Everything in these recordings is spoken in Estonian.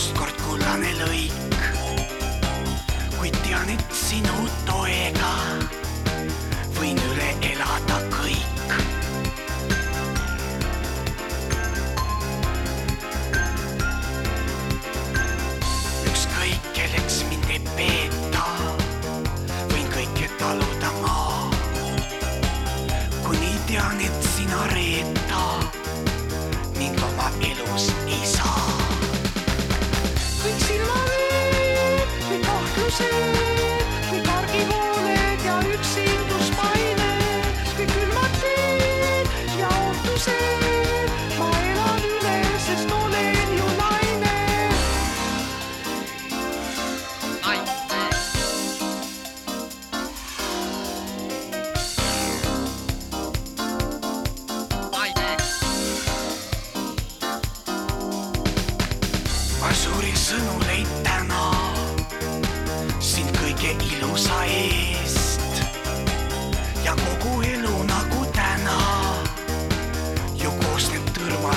ükskord kullane lõik. kuid tean, et sinu toega võin üle elada kõik. ükskõik, kelleks mind ei peeta, võin kõike taluda ma. kuni tean, et sina reed.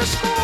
the.